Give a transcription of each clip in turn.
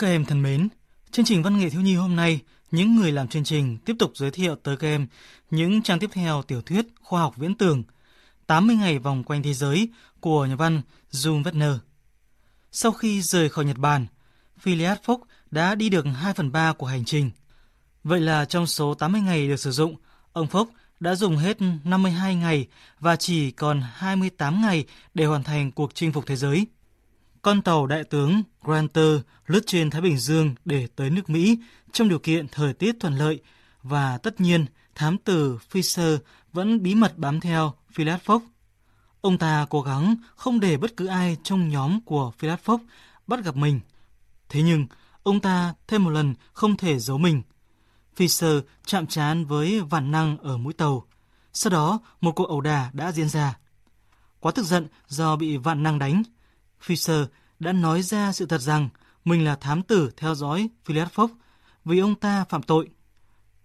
Các em thân mến, chương trình Văn nghệ thiếu nhi hôm nay, những người làm chương trình tiếp tục giới thiệu tới các em những trang tiếp theo tiểu thuyết khoa học viễn tưởng 80 ngày vòng quanh thế giới của nhà văn Jules Verne. Sau khi rời khỏi Nhật Bản, Phileas Fogg đã đi được 2 phần 3 của hành trình. Vậy là trong số 80 ngày được sử dụng, ông Fogg đã dùng hết 52 ngày và chỉ còn 28 ngày để hoàn thành cuộc chinh phục thế giới. Con tàu đại tướng Granter lướt trên Thái Bình Dương để tới nước Mỹ trong điều kiện thời tiết thuận lợi và tất nhiên thám tử Fisher vẫn bí mật bám theo Phileas Ông ta cố gắng không để bất cứ ai trong nhóm của Phileas bắt gặp mình. Thế nhưng, ông ta thêm một lần không thể giấu mình. Fisher chạm trán với vạn năng ở mũi tàu. Sau đó, một cuộc ẩu đả đã diễn ra. Quá tức giận do bị vạn năng đánh, Fisher đã nói ra sự thật rằng mình là thám tử theo dõi Phileas Fogg vì ông ta phạm tội.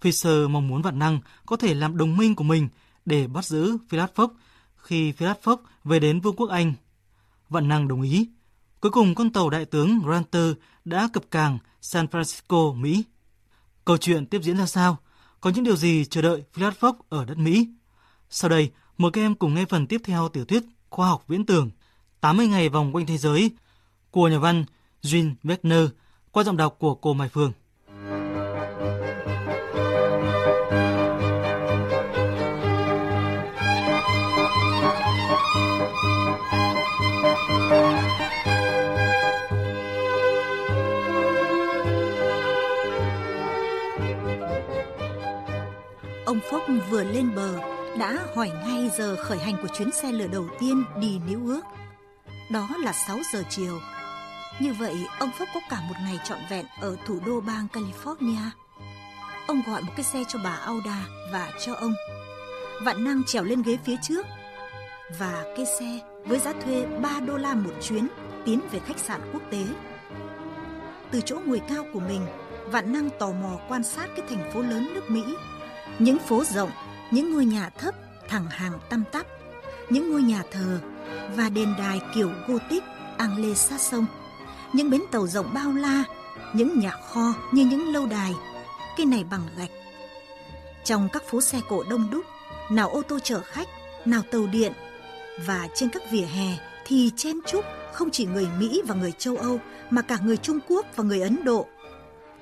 Fisher mong muốn vạn năng có thể làm đồng minh của mình để bắt giữ Phileas Fogg khi Phileas Fogg về đến Vương quốc Anh. Vạn năng đồng ý. Cuối cùng con tàu đại tướng Granter đã cập cảng San Francisco, Mỹ. Câu chuyện tiếp diễn ra sao? Có những điều gì chờ đợi Phileas Fogg ở đất Mỹ? Sau đây, mời các em cùng nghe phần tiếp theo tiểu thuyết khoa học viễn tưởng 80 ngày vòng quanh thế giới của nhà văn Jean Wagner qua giọng đọc của cô Mai Phương. Ông Phúc vừa lên bờ, đã hỏi ngay giờ khởi hành của chuyến xe lửa đầu tiên đi Níu Ước đó là 6 giờ chiều. Như vậy, ông Phúc có cả một ngày trọn vẹn ở thủ đô bang California. Ông gọi một cái xe cho bà Auda và cho ông. Vạn năng trèo lên ghế phía trước. Và cái xe với giá thuê 3 đô la một chuyến tiến về khách sạn quốc tế. Từ chỗ ngồi cao của mình, Vạn năng tò mò quan sát cái thành phố lớn nước Mỹ. Những phố rộng, những ngôi nhà thấp, thẳng hàng tăm tắp, những ngôi nhà thờ và đền đài kiểu Gothic, Anglê sát sông, những bến tàu rộng bao la, những nhà kho như những lâu đài, cây này bằng gạch. Trong các phố xe cổ đông đúc, nào ô tô chở khách, nào tàu điện, và trên các vỉa hè thì chen chúc không chỉ người Mỹ và người châu Âu mà cả người Trung Quốc và người Ấn Độ.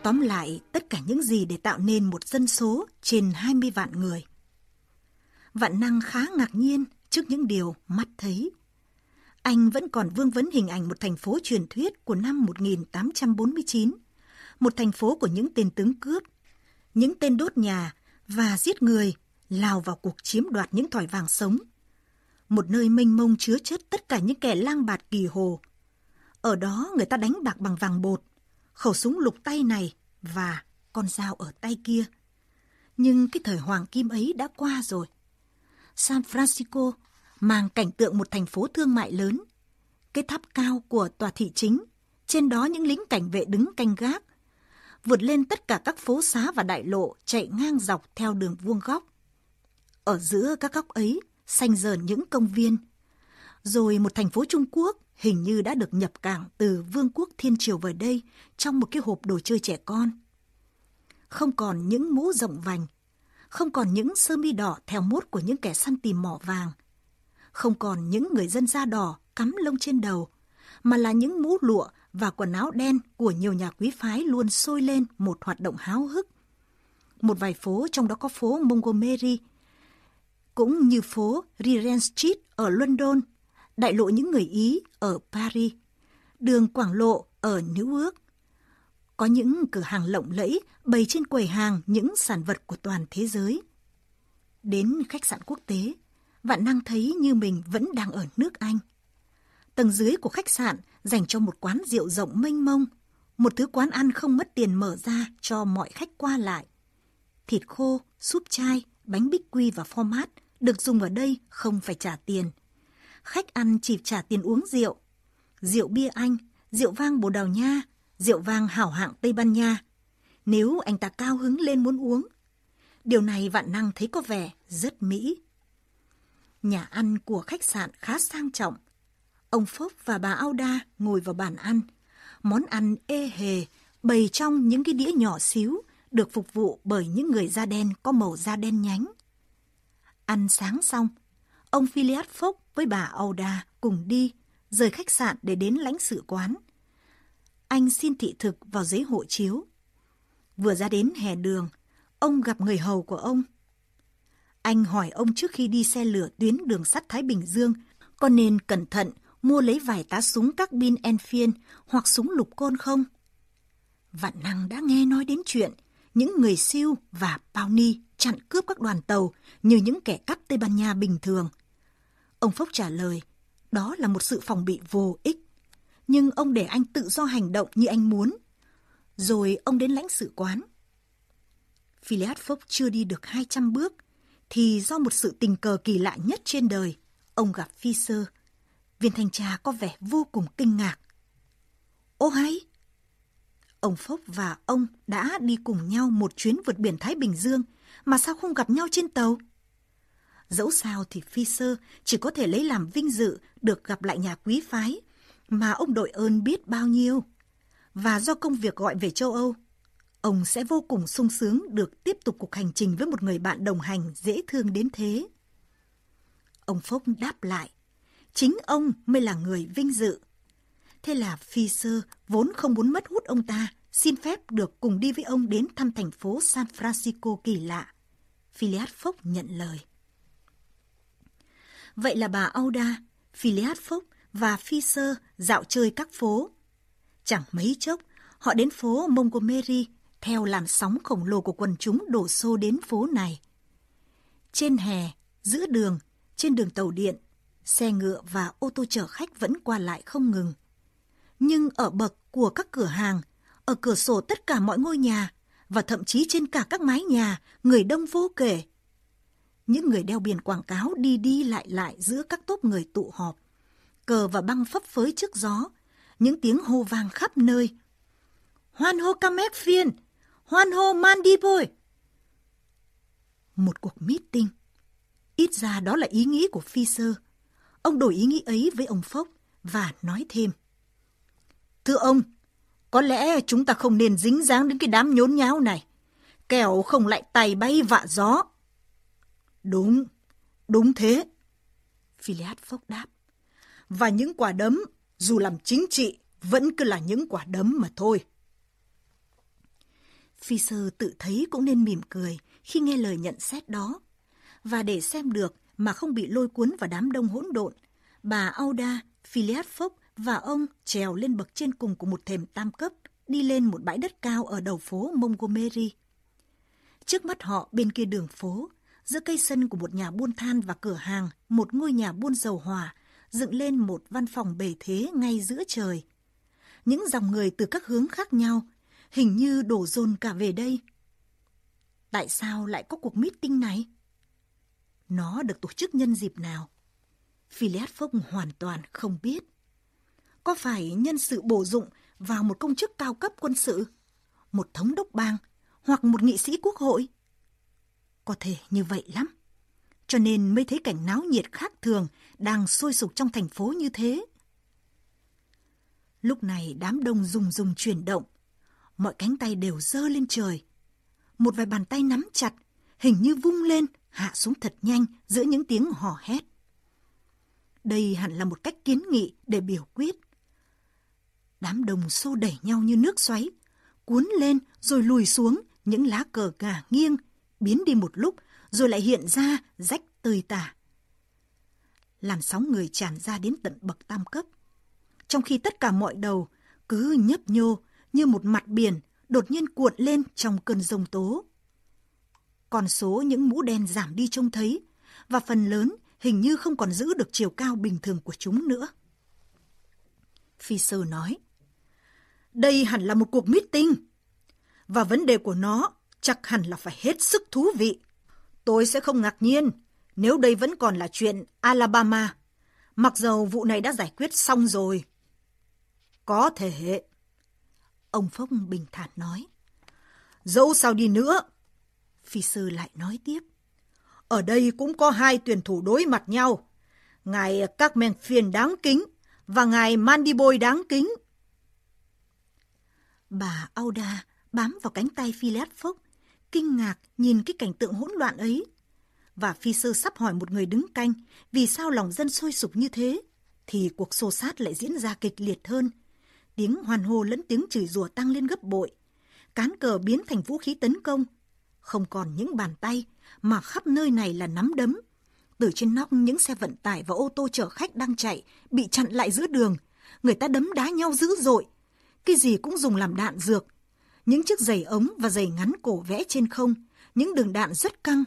Tóm lại, tất cả những gì để tạo nên một dân số trên 20 vạn người. Vạn năng khá ngạc nhiên trước những điều mắt thấy. Anh vẫn còn vương vấn hình ảnh một thành phố truyền thuyết của năm 1849, một thành phố của những tên tướng cướp, những tên đốt nhà và giết người, lao vào cuộc chiếm đoạt những thỏi vàng sống. Một nơi mênh mông chứa chất tất cả những kẻ lang bạt kỳ hồ. Ở đó người ta đánh bạc bằng vàng bột, khẩu súng lục tay này và con dao ở tay kia. Nhưng cái thời hoàng kim ấy đã qua rồi. San Francisco mang cảnh tượng một thành phố thương mại lớn. Cái tháp cao của tòa thị chính, trên đó những lính cảnh vệ đứng canh gác. Vượt lên tất cả các phố xá và đại lộ chạy ngang dọc theo đường vuông góc. Ở giữa các góc ấy, xanh dờn những công viên. Rồi một thành phố Trung Quốc hình như đã được nhập cảng từ Vương quốc Thiên Triều về đây trong một cái hộp đồ chơi trẻ con. Không còn những mũ rộng vành, không còn những sơ mi đỏ theo mốt của những kẻ săn tìm mỏ vàng, không còn những người dân da đỏ cắm lông trên đầu, mà là những mũ lụa và quần áo đen của nhiều nhà quý phái luôn sôi lên một hoạt động háo hức. Một vài phố trong đó có phố Montgomery, cũng như phố Regent Street ở London, đại lộ những người Ý ở Paris, đường Quảng Lộ ở New York. Có những cửa hàng lộng lẫy bày trên quầy hàng những sản vật của toàn thế giới. Đến khách sạn quốc tế, Vạn Năng thấy như mình vẫn đang ở nước Anh. Tầng dưới của khách sạn dành cho một quán rượu rộng mênh mông, một thứ quán ăn không mất tiền mở ra cho mọi khách qua lại. Thịt khô, súp chai, bánh bích quy và format được dùng ở đây không phải trả tiền. Khách ăn chỉ trả tiền uống rượu. Rượu bia Anh, rượu vang Bồ Đào Nha, rượu vang hảo hạng Tây Ban Nha. Nếu anh ta cao hứng lên muốn uống. Điều này vạn năng thấy có vẻ rất mỹ. Nhà ăn của khách sạn khá sang trọng. Ông Phúc và bà Auda ngồi vào bàn ăn. Món ăn ê hề bày trong những cái đĩa nhỏ xíu được phục vụ bởi những người da đen có màu da đen nhánh. Ăn sáng xong, ông Philiad Phốc với bà Auda cùng đi, rời khách sạn để đến lãnh sự quán. Anh xin thị thực vào giấy hộ chiếu. Vừa ra đến hè đường, ông gặp người hầu của ông. Anh hỏi ông trước khi đi xe lửa tuyến đường sắt Thái Bình Dương có nên cẩn thận mua lấy vài tá súng các bin Enfield hoặc súng lục côn không? Vạn năng đã nghe nói đến chuyện những người siêu và Pawnee chặn cướp các đoàn tàu như những kẻ cắp Tây Ban Nha bình thường. Ông Phốc trả lời, đó là một sự phòng bị vô ích. Nhưng ông để anh tự do hành động như anh muốn. Rồi ông đến lãnh sự quán. Phileas Phốc chưa đi được 200 bước, thì do một sự tình cờ kỳ lạ nhất trên đời, ông gặp Fisher. Viên thanh tra có vẻ vô cùng kinh ngạc. Ô hay! Ông Phốc và ông đã đi cùng nhau một chuyến vượt biển Thái Bình Dương, mà sao không gặp nhau trên tàu? Dẫu sao thì Fisher chỉ có thể lấy làm vinh dự được gặp lại nhà quý phái, mà ông đội ơn biết bao nhiêu. Và do công việc gọi về châu Âu, ông sẽ vô cùng sung sướng được tiếp tục cuộc hành trình với một người bạn đồng hành dễ thương đến thế. Ông phúc đáp lại, chính ông mới là người vinh dự. Thế là Fisher vốn không muốn mất hút ông ta, xin phép được cùng đi với ông đến thăm thành phố San Francisco kỳ lạ. Phileas phúc nhận lời. Vậy là bà Auda, Phileas phúc và phi sơ dạo chơi các phố. Chẳng mấy chốc, họ đến phố Montgomery theo làn sóng khổng lồ của quần chúng đổ xô đến phố này. Trên hè, giữa đường, trên đường tàu điện, xe ngựa và ô tô chở khách vẫn qua lại không ngừng. Nhưng ở bậc của các cửa hàng, ở cửa sổ tất cả mọi ngôi nhà và thậm chí trên cả các mái nhà, người đông vô kể. Những người đeo biển quảng cáo đi đi lại lại giữa các tốp người tụ họp. Cờ và băng phấp phới trước gió, những tiếng hô vang khắp nơi. Hoan hô Kamek phiên, hoan hô Mandiboy. Một cuộc meeting. Ít ra đó là ý nghĩ của Fisher. Ông đổi ý nghĩ ấy với ông Phốc và nói thêm. Thưa ông, có lẽ chúng ta không nên dính dáng đến cái đám nhốn nháo này. Kẻo không lại tay bay vạ gió. Đúng, đúng thế. Phileas Phốc đáp. Và những quả đấm, dù làm chính trị, vẫn cứ là những quả đấm mà thôi. Fisher tự thấy cũng nên mỉm cười khi nghe lời nhận xét đó. Và để xem được mà không bị lôi cuốn vào đám đông hỗn độn, bà Auda, Phileas Fogg và ông trèo lên bậc trên cùng của một thềm tam cấp, đi lên một bãi đất cao ở đầu phố Montgomery. Trước mắt họ bên kia đường phố, giữa cây sân của một nhà buôn than và cửa hàng, một ngôi nhà buôn dầu hỏa, dựng lên một văn phòng bề thế ngay giữa trời. Những dòng người từ các hướng khác nhau, hình như đổ dồn cả về đây. Tại sao lại có cuộc meeting này? Nó được tổ chức nhân dịp nào? Phileas Fogg hoàn toàn không biết. Có phải nhân sự bổ dụng vào một công chức cao cấp quân sự, một thống đốc bang hoặc một nghị sĩ quốc hội? Có thể như vậy lắm. Cho nên mới thấy cảnh náo nhiệt khác thường đang sôi sục trong thành phố như thế. Lúc này đám đông rùng rùng chuyển động. Mọi cánh tay đều dơ lên trời. Một vài bàn tay nắm chặt, hình như vung lên, hạ xuống thật nhanh giữa những tiếng hò hét. Đây hẳn là một cách kiến nghị để biểu quyết. Đám đông xô đẩy nhau như nước xoáy, cuốn lên rồi lùi xuống những lá cờ gà nghiêng, biến đi một lúc rồi lại hiện ra rách tơi tả. Làn sóng người tràn ra đến tận bậc tam cấp. Trong khi tất cả mọi đầu cứ nhấp nhô như một mặt biển đột nhiên cuộn lên trong cơn rông tố. Còn số những mũ đen giảm đi trông thấy và phần lớn hình như không còn giữ được chiều cao bình thường của chúng nữa. Fisher nói, đây hẳn là một cuộc meeting. Và vấn đề của nó chắc hẳn là phải hết sức thú vị. Tôi sẽ không ngạc nhiên nếu đây vẫn còn là chuyện Alabama, mặc dầu vụ này đã giải quyết xong rồi. Có thể. Ông Phốc bình thản nói. Dẫu sao đi nữa, phi sư lại nói tiếp. Ở đây cũng có hai tuyển thủ đối mặt nhau. Ngài các men phiền đáng kính và ngài Mandiboy đáng kính. Bà Auda bám vào cánh tay Phileas Fogg, kinh ngạc nhìn cái cảnh tượng hỗn loạn ấy. Và phi sơ sắp hỏi một người đứng canh vì sao lòng dân sôi sục như thế, thì cuộc xô sát lại diễn ra kịch liệt hơn. Tiếng hoàn hô lẫn tiếng chửi rủa tăng lên gấp bội. Cán cờ biến thành vũ khí tấn công. Không còn những bàn tay, mà khắp nơi này là nắm đấm. Từ trên nóc những xe vận tải và ô tô chở khách đang chạy, bị chặn lại giữa đường. Người ta đấm đá nhau dữ dội. Cái gì cũng dùng làm đạn dược. Những chiếc giày ống và giày ngắn cổ vẽ trên không, những đường đạn rất căng,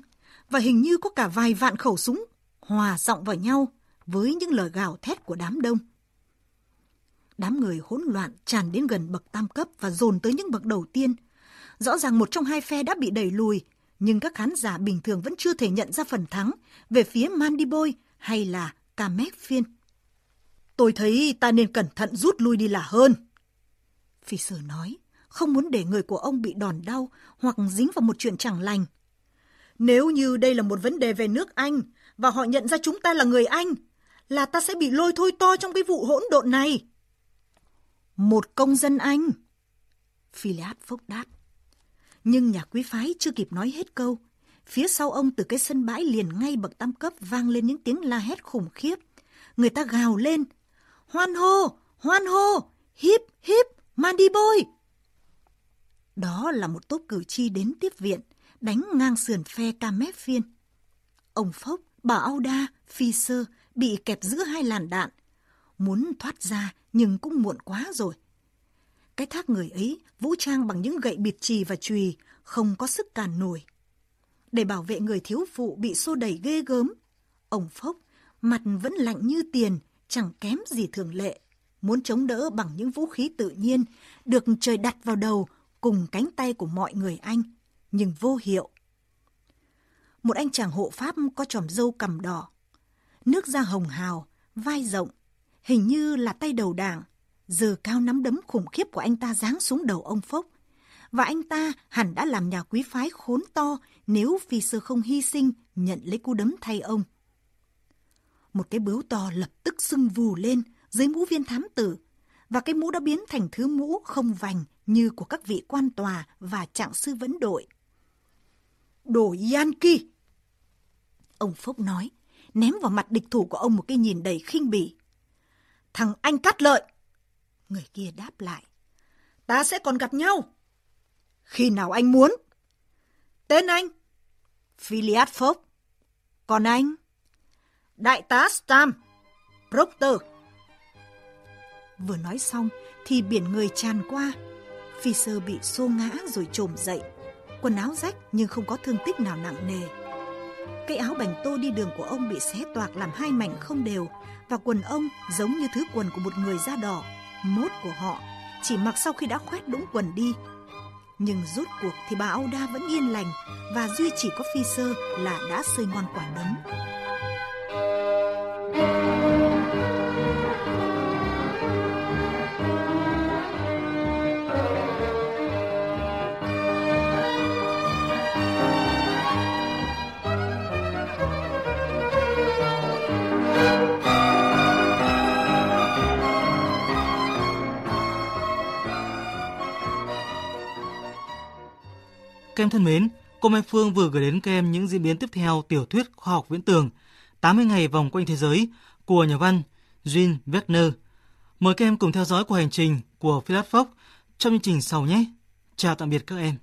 và hình như có cả vài vạn khẩu súng hòa giọng vào nhau với những lời gào thét của đám đông. Đám người hỗn loạn tràn đến gần bậc tam cấp và dồn tới những bậc đầu tiên. Rõ ràng một trong hai phe đã bị đẩy lùi, nhưng các khán giả bình thường vẫn chưa thể nhận ra phần thắng về phía Mandiboy hay là Kamek Phiên. Tôi thấy ta nên cẩn thận rút lui đi là hơn. Phi sử nói, không muốn để người của ông bị đòn đau hoặc dính vào một chuyện chẳng lành. Nếu như đây là một vấn đề về nước Anh và họ nhận ra chúng ta là người Anh, là ta sẽ bị lôi thôi to trong cái vụ hỗn độn này. Một công dân Anh. Philiad phốc đáp. Nhưng nhà quý phái chưa kịp nói hết câu. Phía sau ông từ cái sân bãi liền ngay bậc tam cấp vang lên những tiếng la hét khủng khiếp. Người ta gào lên. Hoan hô! Hoan hô! Híp! Híp! Mandy Boy! Đó là một tốp cử tri đến tiếp viện, đánh ngang sườn phe Camep phiên. Ông Phốc, bà Auda, Phi Sơ bị kẹp giữa hai làn đạn. Muốn thoát ra nhưng cũng muộn quá rồi. Cái thác người ấy vũ trang bằng những gậy bịt trì và chùy, không có sức cản nổi. Để bảo vệ người thiếu phụ bị xô đẩy ghê gớm, ông Phốc mặt vẫn lạnh như tiền, chẳng kém gì thường lệ. Muốn chống đỡ bằng những vũ khí tự nhiên, được trời đặt vào đầu cùng cánh tay của mọi người anh, nhưng vô hiệu. Một anh chàng hộ Pháp có tròm dâu cầm đỏ, nước da hồng hào, vai rộng, hình như là tay đầu đảng, giờ cao nắm đấm khủng khiếp của anh ta giáng xuống đầu ông Phốc. Và anh ta hẳn đã làm nhà quý phái khốn to nếu phi sơ không hy sinh nhận lấy cú đấm thay ông. Một cái bướu to lập tức sưng vù lên dưới mũ viên thám tử, và cái mũ đã biến thành thứ mũ không vành như của các vị quan tòa và trạng sư vấn đội. Đồ Yankee! Ông Phúc nói, ném vào mặt địch thủ của ông một cái nhìn đầy khinh bỉ. Thằng anh cắt lợi! Người kia đáp lại. Ta sẽ còn gặp nhau. Khi nào anh muốn? Tên anh? Philiad Phốc. Còn anh? Đại tá Stam. Proctor. Vừa nói xong thì biển người tràn qua. Phi sơ bị xô ngã rồi trồm dậy. Quần áo rách nhưng không có thương tích nào nặng nề. Cái áo bành tô đi đường của ông bị xé toạc làm hai mảnh không đều và quần ông giống như thứ quần của một người da đỏ, mốt của họ, chỉ mặc sau khi đã khoét đũng quần đi. Nhưng rốt cuộc thì bà Auda vẫn yên lành và duy chỉ có phi sơ là đã sơi ngon quả đấm. Các em thân mến, cô Mai Phương vừa gửi đến các em những diễn biến tiếp theo tiểu thuyết khoa học viễn tưởng 80 ngày vòng quanh thế giới của nhà văn Jean Wagner. Mời các em cùng theo dõi cuộc hành trình của Philip Fox trong chương trình sau nhé. Chào tạm biệt các em.